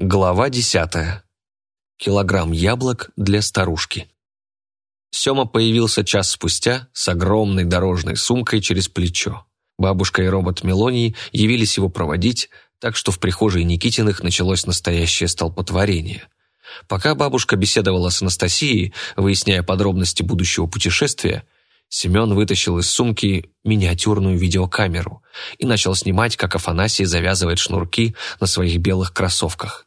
Глава десятая. Килограмм яблок для старушки. Сёма появился час спустя с огромной дорожной сумкой через плечо. Бабушка и робот Мелоний явились его проводить, так что в прихожей Никитиных началось настоящее столпотворение. Пока бабушка беседовала с Анастасией, выясняя подробности будущего путешествия, Семен вытащил из сумки миниатюрную видеокамеру и начал снимать, как Афанасий завязывает шнурки на своих белых кроссовках.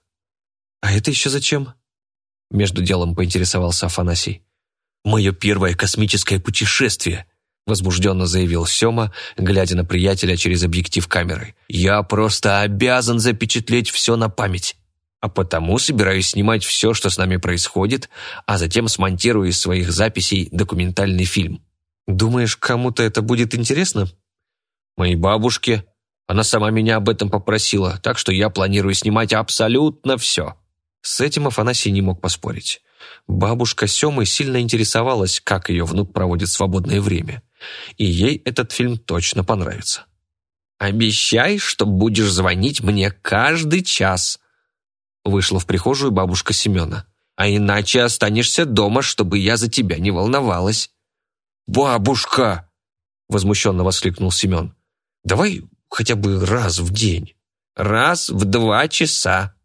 «А это еще зачем?» Между делом поинтересовался Афанасий. «Мое первое космическое путешествие», возбужденно заявил Сема, глядя на приятеля через объектив камеры. «Я просто обязан запечатлеть все на память, а потому собираюсь снимать все, что с нами происходит, а затем смонтирую из своих записей документальный фильм». «Думаешь, кому-то это будет интересно?» «Моей бабушке. Она сама меня об этом попросила, так что я планирую снимать абсолютно все». С этим Афанасий не мог поспорить. Бабушка Семы сильно интересовалась, как ее внук проводит свободное время. И ей этот фильм точно понравится. «Обещай, что будешь звонить мне каждый час», вышла в прихожую бабушка Семена. «А иначе останешься дома, чтобы я за тебя не волновалась». «Бабушка!» – возмущенно воскликнул Семен. «Давай хотя бы раз в день». «Раз в два часа.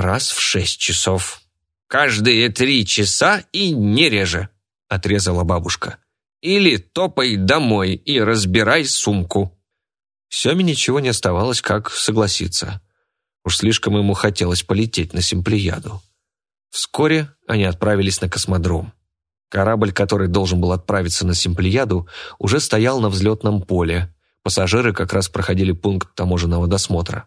Раз в шесть часов. Каждые три часа и не реже», – отрезала бабушка. «Или топай домой и разбирай сумку». Семе ничего не оставалось, как согласиться. Уж слишком ему хотелось полететь на Симплияду. Вскоре они отправились на космодром. Корабль, который должен был отправиться на Симплияду, уже стоял на взлетном поле. Пассажиры как раз проходили пункт таможенного досмотра.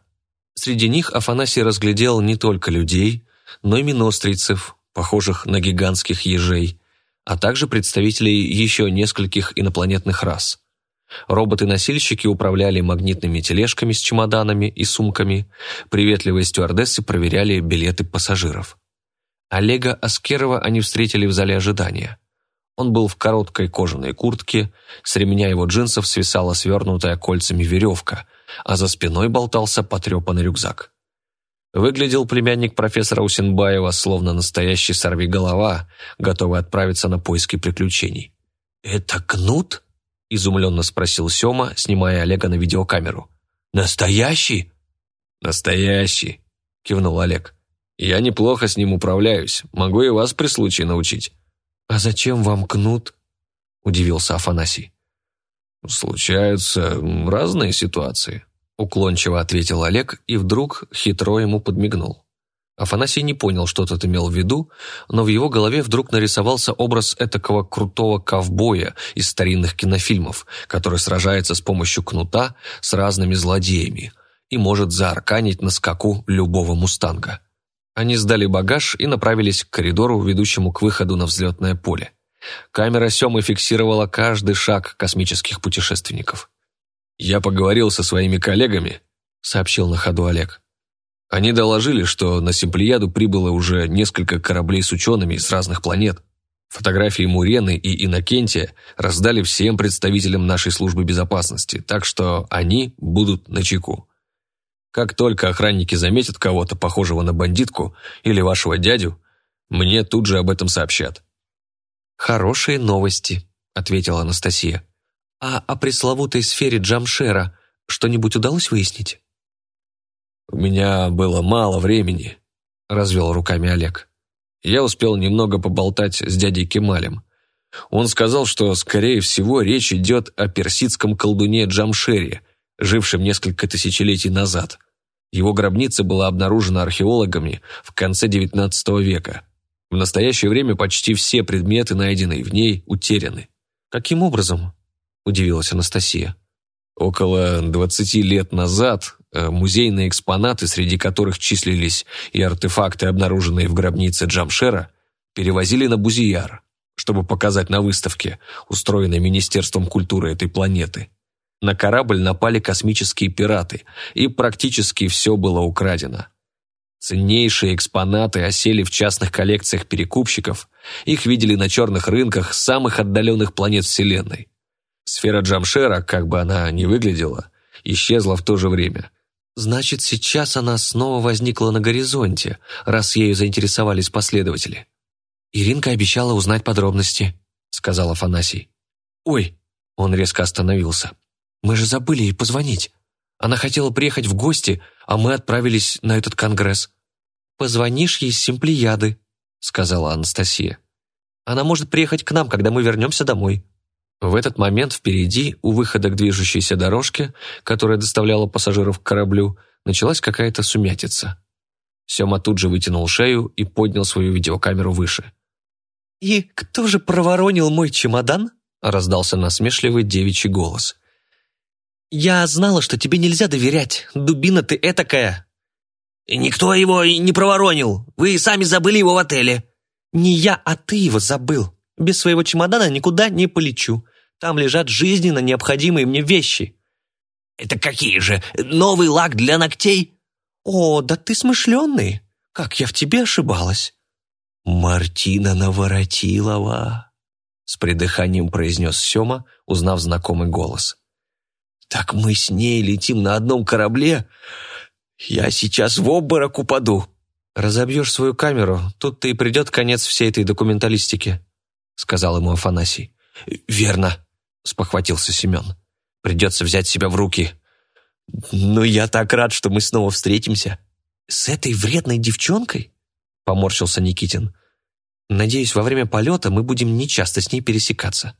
Среди них Афанасий разглядел не только людей, но и минострийцев, похожих на гигантских ежей, а также представителей еще нескольких инопланетных рас. Роботы-носильщики управляли магнитными тележками с чемоданами и сумками, приветливые стюардессы проверяли билеты пассажиров. Олега Аскерова они встретили в зале ожидания. Он был в короткой кожаной куртке, с ремня его джинсов свисала свернутая кольцами веревка, а за спиной болтался потрепанный рюкзак. Выглядел племянник профессора Усенбаева словно настоящий сорвиголова, готовый отправиться на поиски приключений. «Это кнут?» – изумленно спросил Сема, снимая Олега на видеокамеру. «Настоящий?» «Настоящий», – кивнул Олег. Я неплохо с ним управляюсь, могу и вас при случае научить». «А зачем вам кнут?» – удивился Афанасий. «Случаются разные ситуации», – уклончиво ответил Олег и вдруг хитро ему подмигнул. Афанасий не понял, что тот имел в виду, но в его голове вдруг нарисовался образ этакого крутого ковбоя из старинных кинофильмов, который сражается с помощью кнута с разными злодеями и может заарканить на скаку любого мустанга. Они сдали багаж и направились к коридору, ведущему к выходу на взлетное поле. Камера Семы фиксировала каждый шаг космических путешественников. «Я поговорил со своими коллегами», — сообщил на ходу Олег. «Они доложили, что на Симплияду прибыло уже несколько кораблей с учеными из разных планет. Фотографии Мурены и Иннокентия раздали всем представителям нашей службы безопасности, так что они будут на чеку. Как только охранники заметят кого-то, похожего на бандитку или вашего дядю, мне тут же об этом сообщат». «Хорошие новости», — ответила Анастасия. «А о пресловутой сфере Джамшера что-нибудь удалось выяснить?» «У меня было мало времени», — развел руками Олег. «Я успел немного поболтать с дядей Кемалем. Он сказал, что, скорее всего, речь идет о персидском колдуне Джамшере, жившем несколько тысячелетий назад. Его гробница была обнаружена археологами в конце XIX века. В настоящее время почти все предметы, найденные в ней, утеряны. «Каким образом?» – удивилась Анастасия. Около 20 лет назад э, музейные экспонаты, среди которых числились и артефакты, обнаруженные в гробнице Джамшера, перевозили на Бузияр, чтобы показать на выставке, устроенной Министерством культуры этой планеты. На корабль напали космические пираты, и практически все было украдено. Ценнейшие экспонаты осели в частных коллекциях перекупщиков, их видели на черных рынках самых отдаленных планет Вселенной. Сфера Джамшера, как бы она ни выглядела, исчезла в то же время. Значит, сейчас она снова возникла на горизонте, раз ею заинтересовались последователи. «Иринка обещала узнать подробности», — сказал Афанасий. «Ой!» — он резко остановился. «Мы же забыли ей позвонить. Она хотела приехать в гости, а мы отправились на этот конгресс». «Позвонишь ей с Симплияды», — сказала Анастасия. «Она может приехать к нам, когда мы вернемся домой». В этот момент впереди, у выхода к движущейся дорожке, которая доставляла пассажиров к кораблю, началась какая-то сумятица. Сема тут же вытянул шею и поднял свою видеокамеру выше. «И кто же проворонил мой чемодан?» – раздался насмешливый девичий голос. «Я знала, что тебе нельзя доверять. Дубина ты этакая!» «Никто его не проворонил. Вы сами забыли его в отеле». «Не я, а ты его забыл. Без своего чемодана никуда не полечу. Там лежат жизненно необходимые мне вещи». «Это какие же? Новый лак для ногтей?» «О, да ты смышленый! Как я в тебе ошибалась!» «Мартина Наворотилова!» С придыханием произнес Сема, узнав знакомый голос. «Так мы с ней летим на одном корабле? Я сейчас в обморок упаду!» «Разобьешь свою камеру, тут-то и придет конец всей этой документалистики», сказал ему Афанасий. «Верно», — спохватился Семен. «Придется взять себя в руки. Но я так рад, что мы снова встретимся». «С этой вредной девчонкой?» — поморщился Никитин. «Надеюсь, во время полета мы будем нечасто с ней пересекаться».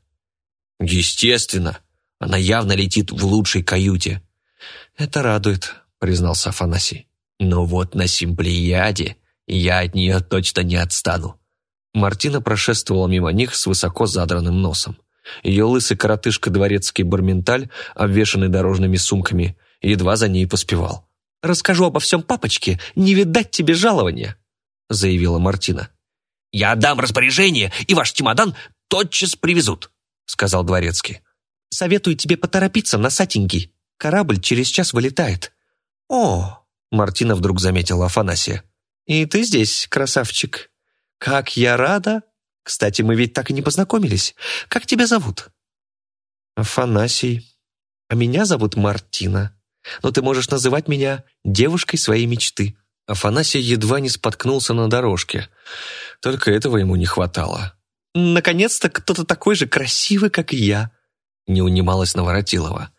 «Естественно. Она явно летит в лучшей каюте». «Это радует», — признался Афанасий. «Но вот на Симплеяде я от нее точно не отстану». Мартина прошествовала мимо них с высоко задранным носом. Ее лысый коротышка дворецкий барменталь, обвешанный дорожными сумками, едва за ней поспевал. «Расскажу обо всем папочке, не видать тебе жалования», заявила Мартина. «Я отдам распоряжение, и ваш чемодан тотчас привезут», сказал дворецкий. «Советую тебе поторопиться, носатенький. Корабль через час вылетает». «О!» Мартина вдруг заметила Афанасия. «И ты здесь, красавчик. Как я рада!» Кстати, мы ведь так и не познакомились. Как тебя зовут?» «Афанасий. А меня зовут Мартина. Но ты можешь называть меня девушкой своей мечты». Афанасий едва не споткнулся на дорожке. Только этого ему не хватало. «Наконец-то кто-то такой же красивый, как и я», — не унималась Наворотилова.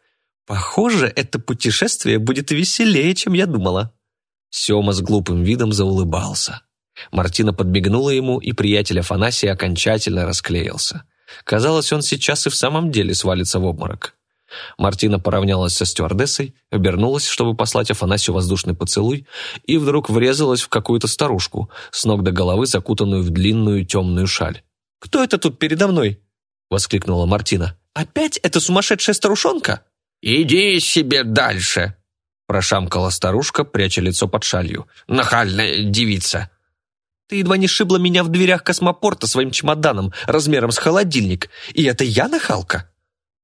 «Похоже, это путешествие будет веселее, чем я думала». Сема с глупым видом заулыбался. Мартина подмигнула ему, и приятель Афанасий окончательно расклеился. Казалось, он сейчас и в самом деле свалится в обморок. Мартина поравнялась со стюардессой, обернулась, чтобы послать Афанасию воздушный поцелуй, и вдруг врезалась в какую-то старушку, с ног до головы закутанную в длинную темную шаль. «Кто это тут передо мной?» — воскликнула Мартина. «Опять эта сумасшедшая старушонка?» «Иди себе дальше!» — прошамкала старушка, пряча лицо под шалью. «Нахальная девица!» Ты едва не шибла меня в дверях космопорта своим чемоданом размером с холодильник. И это я нахалка?»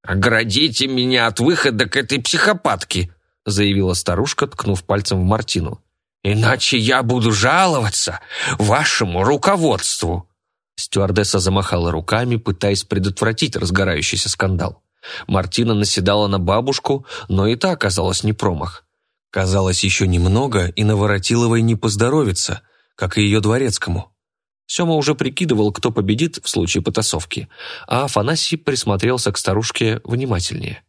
«Оградите меня от выхода к этой психопатке», заявила старушка, ткнув пальцем в Мартину. «Иначе я буду жаловаться вашему руководству». Стюардесса замахала руками, пытаясь предотвратить разгорающийся скандал. Мартина наседала на бабушку, но и та оказалась не промах. Казалось, еще немного, и Наворотиловой не поздоровится, как и ее дворецкому. Сема уже прикидывал, кто победит в случае потасовки, а Афанасий присмотрелся к старушке внимательнее.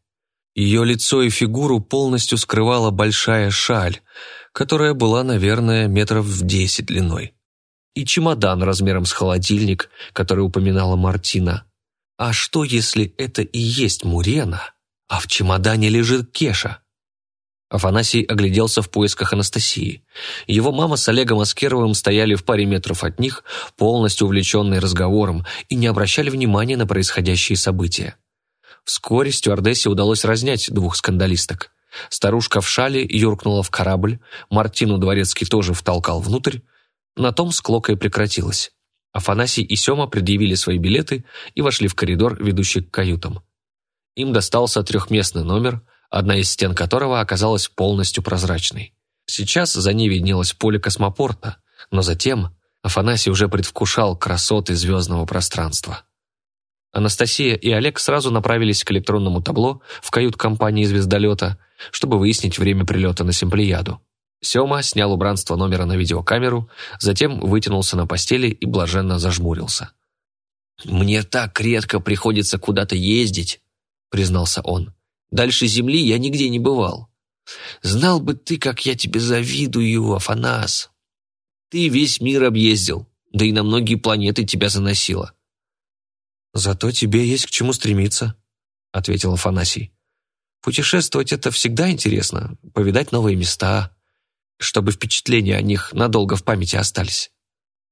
Ее лицо и фигуру полностью скрывала большая шаль, которая была, наверное, метров в десять длиной. И чемодан размером с холодильник, который упоминала Мартина. А что, если это и есть Мурена, а в чемодане лежит Кеша? Афанасий огляделся в поисках Анастасии. Его мама с Олегом Аскеровым стояли в паре метров от них, полностью увлеченные разговором, и не обращали внимания на происходящие события. Вскоре стюардессе удалось разнять двух скандалисток. Старушка в шале юркнула в корабль, Мартину Дворецкий тоже втолкал внутрь. На том склока и прекратилось. Афанасий и Сема предъявили свои билеты и вошли в коридор, ведущий к каютам. Им достался трехместный номер – одна из стен которого оказалась полностью прозрачной. Сейчас за ней виднелось поле космопорта, но затем Афанасий уже предвкушал красоты звездного пространства. Анастасия и Олег сразу направились к электронному табло в кают-компании звездолета, чтобы выяснить время прилета на Симплеяду. Сёма снял убранство номера на видеокамеру, затем вытянулся на постели и блаженно зажмурился. «Мне так редко приходится куда-то ездить», — признался он. «Дальше Земли я нигде не бывал. Знал бы ты, как я тебе завидую, Афанас. Ты весь мир объездил, да и на многие планеты тебя заносило». «Зато тебе есть к чему стремиться», — ответил Афанасий. «Путешествовать — это всегда интересно, повидать новые места, чтобы впечатления о них надолго в памяти остались».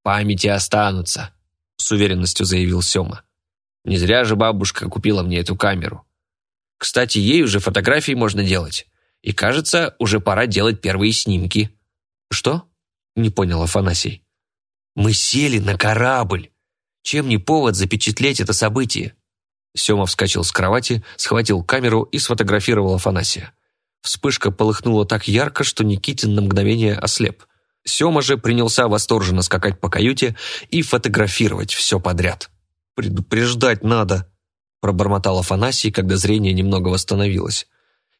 «Памяти останутся», — с уверенностью заявил Сёма. «Не зря же бабушка купила мне эту камеру. Кстати, ей уже фотографии можно делать. И, кажется, уже пора делать первые снимки». «Что?» — не понял Афанасий. «Мы сели на корабль. Чем не повод запечатлеть это событие?» Сёма вскочил с кровати, схватил камеру и сфотографировал Афанасия. Вспышка полыхнула так ярко, что Никитин на мгновение ослеп. Сёма же принялся восторженно скакать по каюте и фотографировать все подряд. «Предупреждать надо», – пробормотал Афанасий, когда зрение немного восстановилось.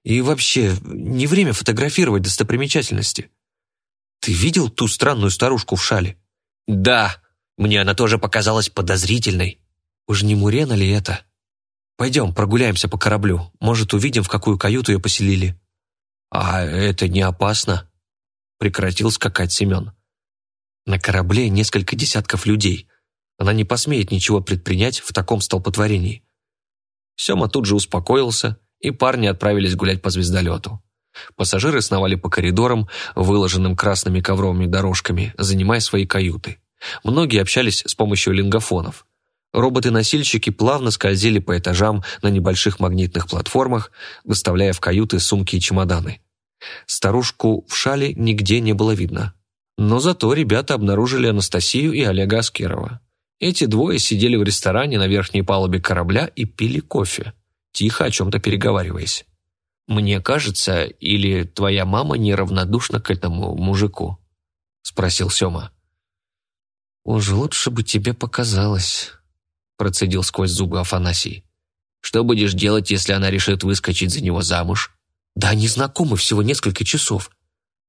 «И вообще, не время фотографировать достопримечательности. Ты видел ту странную старушку в шале?» «Да, мне она тоже показалась подозрительной». «Уж не Мурена ли это?» «Пойдем, прогуляемся по кораблю. Может, увидим, в какую каюту ее поселили». «А это не опасно?» Прекратил скакать Семен. На корабле несколько десятков людей. Она не посмеет ничего предпринять в таком столпотворении. Сема тут же успокоился, и парни отправились гулять по звездолету. Пассажиры сновали по коридорам, выложенным красными ковровыми дорожками, занимая свои каюты. Многие общались с помощью лингофонов. Роботы-носильщики плавно скользили по этажам на небольших магнитных платформах, выставляя в каюты сумки и чемоданы. Старушку в шале нигде не было видно. Но зато ребята обнаружили Анастасию и Олега Аскерова. Эти двое сидели в ресторане на верхней палубе корабля и пили кофе, тихо о чем-то переговариваясь. «Мне кажется, или твоя мама неравнодушна к этому мужику?» — спросил Сема. «Уж лучше бы тебе показалось», процедил сквозь зубы Афанасий. «Что будешь делать, если она решит выскочить за него замуж?» «Да они знакомы всего несколько часов».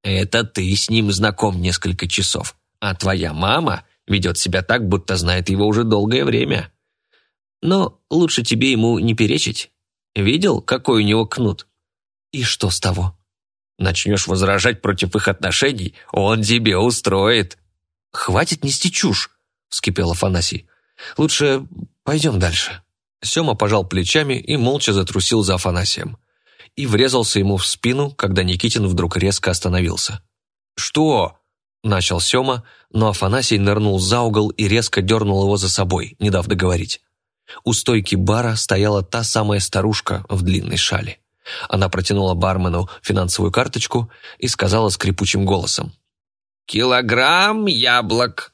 «Это ты с ним знаком несколько часов, а твоя мама ведет себя так, будто знает его уже долгое время. Но лучше тебе ему не перечить. Видел, какой у него кнут?» «И что с того?» «Начнешь возражать против их отношений, он тебе устроит». «Хватит нести чушь», — вскипел Афанасий. Лучше пойдем дальше». Сема пожал плечами и молча затрусил за Афанасием. И врезался ему в спину, когда Никитин вдруг резко остановился. «Что?» – начал Сема, но Афанасий нырнул за угол и резко дернул его за собой, не дав договорить. У стойки бара стояла та самая старушка в длинной шале. Она протянула бармену финансовую карточку и сказала скрипучим голосом. «Килограмм яблок».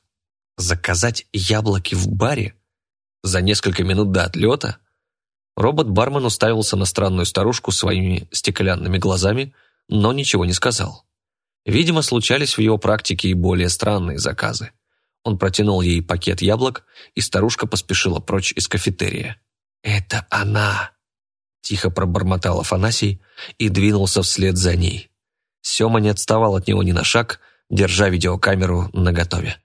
Заказать яблоки в баре? За несколько минут до отлета? Робот-бармен уставился на странную старушку своими стеклянными глазами, но ничего не сказал. Видимо, случались в его практике и более странные заказы. Он протянул ей пакет яблок, и старушка поспешила прочь из кафетерия. «Это она!» Тихо пробормотал Афанасий и двинулся вслед за ней. Сема не отставал от него ни на шаг, держа видеокамеру наготове.